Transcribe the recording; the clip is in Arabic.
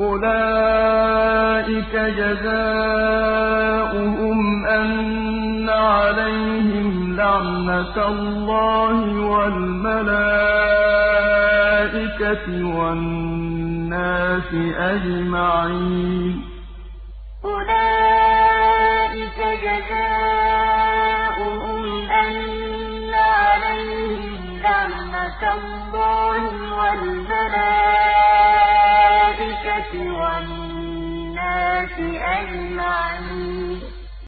أُولَٰئِكَ جَزَاؤُهُمْ أَنَّ عَلَيْهِمْ لَعْنَةَ اللَّهِ وَالْمَلَائِكَةِ وَالنَّاسِ أَجْمَعِينَ أُولَٰئِكَ جَزَاؤُهُمْ أَنَّ عَلَيْهِمْ لَعْنَةَ اللَّهِ وَالْمَلَائِكَةِ وَالنَّاسِ أَجْمَعِينَ